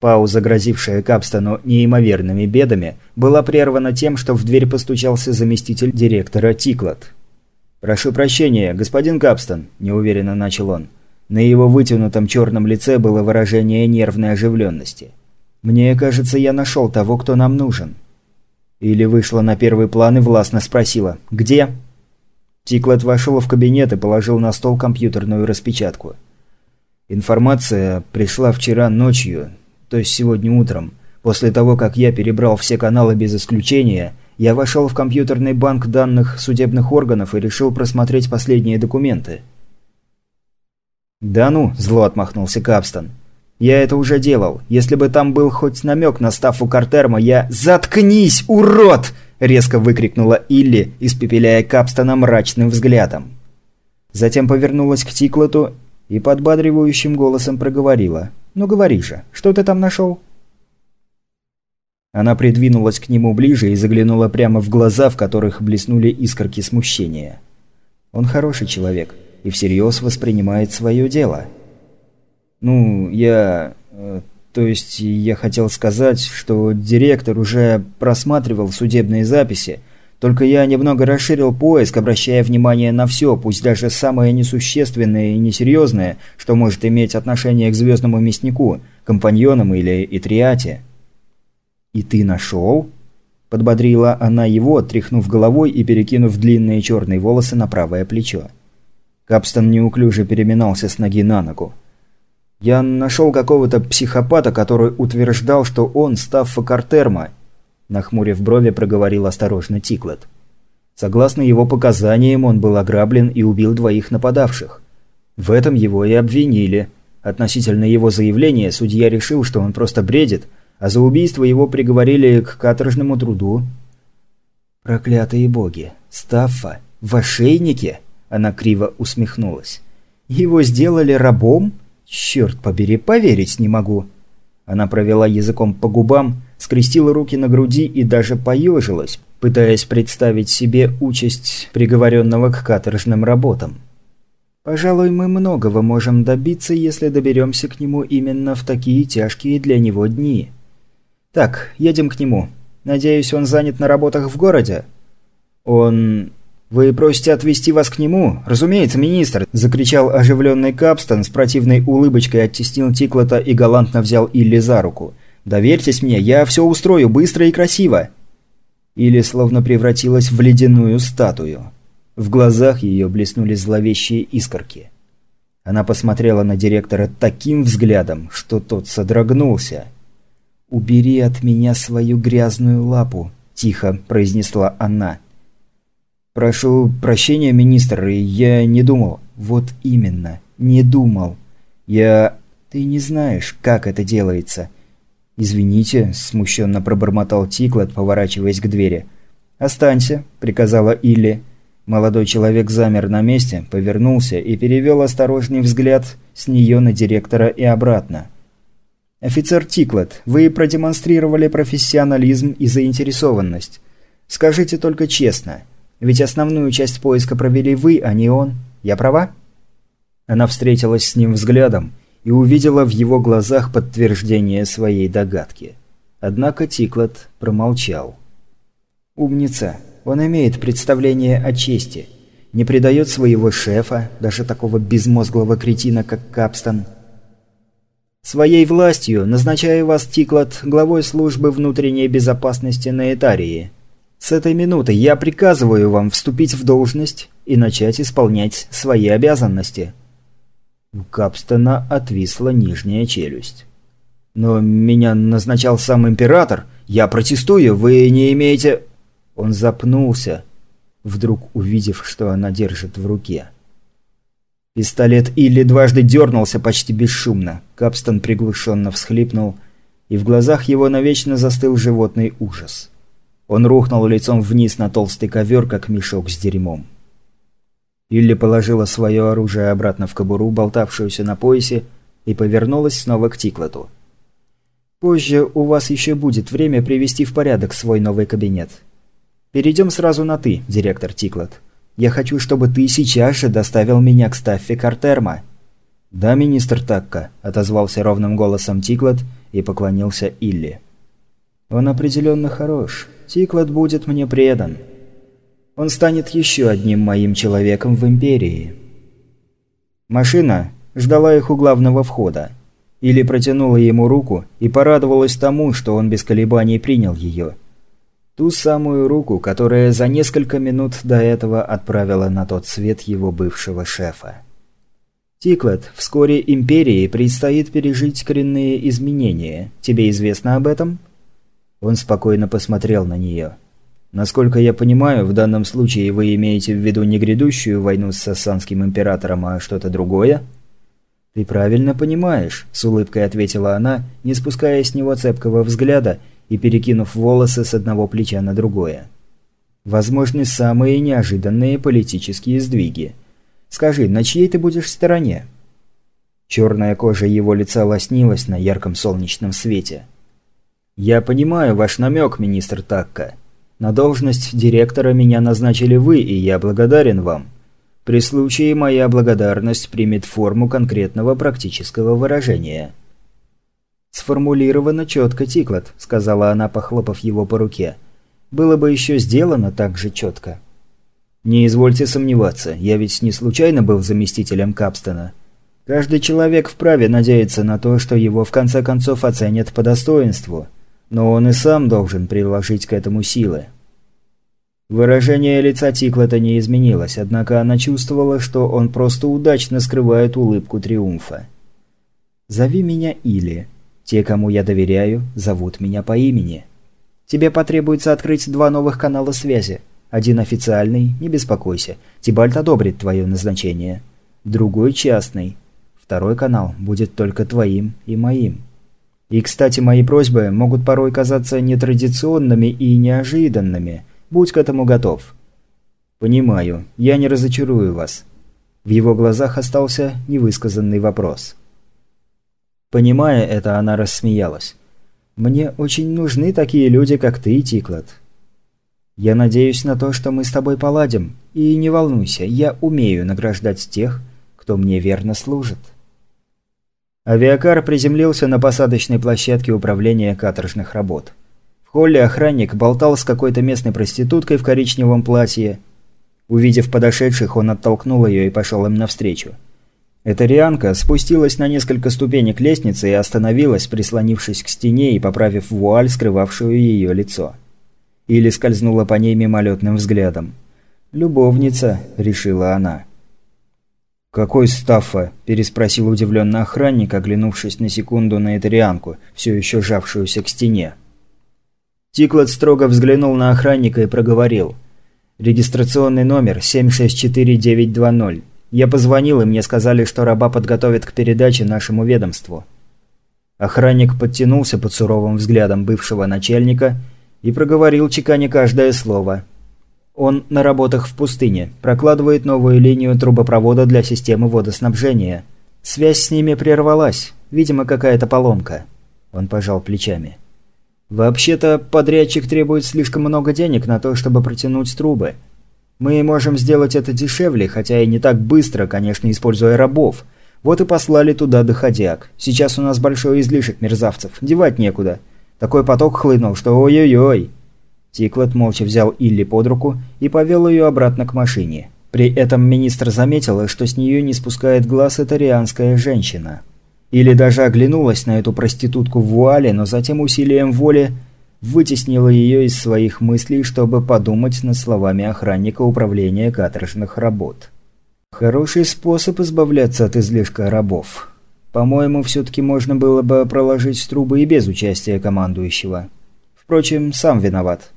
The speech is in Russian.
Пауза, грозившая Капстону неимоверными бедами, была прервана тем, что в дверь постучался заместитель директора Тиклот. «Прошу прощения, господин Капстон», – неуверенно начал он. На его вытянутом черном лице было выражение нервной оживленности. «Мне кажется, я нашел того, кто нам нужен». Или вышла на первый план и властно спросила «Где?». Тиклет вошел в кабинет и положил на стол компьютерную распечатку. Информация пришла вчера ночью, то есть сегодня утром. После того, как я перебрал все каналы без исключения, я вошел в компьютерный банк данных судебных органов и решил просмотреть последние документы. «Да ну», – зло отмахнулся Капстон. «Я это уже делал. Если бы там был хоть намек на ставку Картерма, я...» «Заткнись, урод!» – резко выкрикнула Илли, испепеляя Капстона мрачным взглядом. Затем повернулась к Тиклоту и подбадривающим голосом проговорила. «Ну говори же, что ты там нашел?» Она придвинулась к нему ближе и заглянула прямо в глаза, в которых блеснули искорки смущения. «Он хороший человек и всерьез воспринимает свое дело». «Ну, я... Э, то есть я хотел сказать, что директор уже просматривал судебные записи, только я немного расширил поиск, обращая внимание на все, пусть даже самое несущественное и несерьезное, что может иметь отношение к звездному мяснику, компаньонам или итриате. «И ты нашел?» Подбодрила она его, тряхнув головой и перекинув длинные черные волосы на правое плечо. Капстон неуклюже переминался с ноги на ногу. «Я нашел какого-то психопата, который утверждал, что он Стаффа Картерма, Нахмурив брови, проговорил осторожно Тиклет. Согласно его показаниям, он был ограблен и убил двоих нападавших. В этом его и обвинили. Относительно его заявления судья решил, что он просто бредит, а за убийство его приговорили к каторжному труду. «Проклятые боги! Стаффа! В ошейнике?» Она криво усмехнулась. «Его сделали рабом? Черт побери, поверить не могу!» Она провела языком по губам, скрестила руки на груди и даже поежилась, пытаясь представить себе участь приговоренного к каторжным работам. «Пожалуй, мы многого можем добиться, если доберемся к нему именно в такие тяжкие для него дни. Так, едем к нему. Надеюсь, он занят на работах в городе?» «Он...» «Вы просите отвезти вас к нему? Разумеется, министр!» – закричал оживленный Капстон, с противной улыбочкой оттеснил Тиклота и галантно взял Илли за руку. «Доверьтесь мне, я все устрою быстро и красиво!» Илли словно превратилась в ледяную статую. В глазах ее блеснули зловещие искорки. Она посмотрела на директора таким взглядом, что тот содрогнулся. «Убери от меня свою грязную лапу», – тихо произнесла она. «Прошу прощения, министр, я не думал». «Вот именно, не думал. Я... Ты не знаешь, как это делается». «Извините», – смущенно пробормотал Тиклет, поворачиваясь к двери. «Останься», – приказала Илли. Молодой человек замер на месте, повернулся и перевел осторожный взгляд с нее на директора и обратно. «Офицер Тиклет, вы продемонстрировали профессионализм и заинтересованность. Скажите только честно, ведь основную часть поиска провели вы, а не он. Я права?» Она встретилась с ним взглядом и увидела в его глазах подтверждение своей догадки. Однако Тиклот промолчал. «Умница. Он имеет представление о чести. Не предает своего шефа, даже такого безмозглого кретина, как Капстон. Своей властью назначаю вас, Тиклот, главой службы внутренней безопасности на Этарии. С этой минуты я приказываю вам вступить в должность и начать исполнять свои обязанности». У Капстона отвисла нижняя челюсть. «Но меня назначал сам император. Я протестую, вы не имеете...» Он запнулся, вдруг увидев, что она держит в руке. Пистолет Илли дважды дернулся почти бесшумно. Капстон приглушенно всхлипнул, и в глазах его навечно застыл животный ужас. Он рухнул лицом вниз на толстый ковер, как мешок с дерьмом. Илли положила свое оружие обратно в кобуру, болтавшуюся на поясе, и повернулась снова к Тиклоту. «Позже у вас еще будет время привести в порядок свой новый кабинет. Перейдем сразу на «ты», директор Тиклот. Я хочу, чтобы ты сейчас же доставил меня к Стаффе Картерма». «Да, министр Такка», – отозвался ровным голосом Тиклот и поклонился Илли. «Он определенно хорош. Тиклот будет мне предан. Он станет еще одним моим человеком в Империи». Машина ждала их у главного входа. Или протянула ему руку и порадовалась тому, что он без колебаний принял ее. Ту самую руку, которая за несколько минут до этого отправила на тот свет его бывшего шефа. «Тиклет, вскоре Империи предстоит пережить коренные изменения. Тебе известно об этом?» Он спокойно посмотрел на нее. «Насколько я понимаю, в данном случае вы имеете в виду не грядущую войну с Сассанским Императором, а что-то другое?» «Ты правильно понимаешь», – с улыбкой ответила она, не спуская с него цепкого взгляда и перекинув волосы с одного плеча на другое. «Возможны самые неожиданные политические сдвиги. Скажи, на чьей ты будешь стороне?» Черная кожа его лица лоснилась на ярком солнечном свете. «Я понимаю ваш намек, министр Такка. На должность директора меня назначили вы, и я благодарен вам. При случае моя благодарность примет форму конкретного практического выражения». «Сформулировано четко, Тиклот», — сказала она, похлопав его по руке. «Было бы еще сделано так же четко». «Не извольте сомневаться, я ведь не случайно был заместителем Капстона. Каждый человек вправе надеяться на то, что его в конце концов оценят по достоинству, но он и сам должен приложить к этому силы». Выражение лица Тиклета не изменилось, однако она чувствовала, что он просто удачно скрывает улыбку триумфа. «Зови меня Или. Те, кому я доверяю, зовут меня по имени. Тебе потребуется открыть два новых канала связи. Один официальный, не беспокойся, Тибальт одобрит твое назначение. Другой частный. Второй канал будет только твоим и моим. И, кстати, мои просьбы могут порой казаться нетрадиционными и неожиданными – Будь к этому готов». «Понимаю. Я не разочарую вас». В его глазах остался невысказанный вопрос. Понимая это, она рассмеялась. «Мне очень нужны такие люди, как ты, Тиклот. Я надеюсь на то, что мы с тобой поладим. И не волнуйся, я умею награждать тех, кто мне верно служит». Авиакар приземлился на посадочной площадке управления каторжных работ. В холле охранник болтал с какой-то местной проституткой в коричневом платье. Увидев подошедших, он оттолкнул ее и пошел им навстречу. Эта Рианка спустилась на несколько ступенек лестницы и остановилась, прислонившись к стене и поправив вуаль, скрывавшую ее лицо. Или скользнула по ней мимолетным взглядом. «Любовница», — решила она. «Какой Стаффа?» – переспросил удивленно охранник, оглянувшись на секунду на Этарианку, все еще жавшуюся к стене. Тиклот строго взглянул на охранника и проговорил. «Регистрационный номер 764920. Я позвонил, и мне сказали, что раба подготовят к передаче нашему ведомству». Охранник подтянулся под суровым взглядом бывшего начальника и проговорил, чеканя каждое слово. Он на работах в пустыне, прокладывает новую линию трубопровода для системы водоснабжения. Связь с ними прервалась, видимо, какая-то поломка. Он пожал плечами. Вообще-то, подрядчик требует слишком много денег на то, чтобы протянуть трубы. Мы можем сделать это дешевле, хотя и не так быстро, конечно, используя рабов. Вот и послали туда доходяг. Сейчас у нас большой излишек мерзавцев, девать некуда. Такой поток хлынул, что ой-ой-ой. Тиклет молча взял Илли под руку и повел ее обратно к машине. При этом министр заметила, что с нее не спускает глаз итарианская женщина. Или даже оглянулась на эту проститутку в вуале, но затем усилием воли вытеснила ее из своих мыслей, чтобы подумать над словами охранника управления каторжных работ. Хороший способ избавляться от излишка рабов. По-моему, все-таки можно было бы проложить трубы и без участия командующего. Впрочем, сам виноват.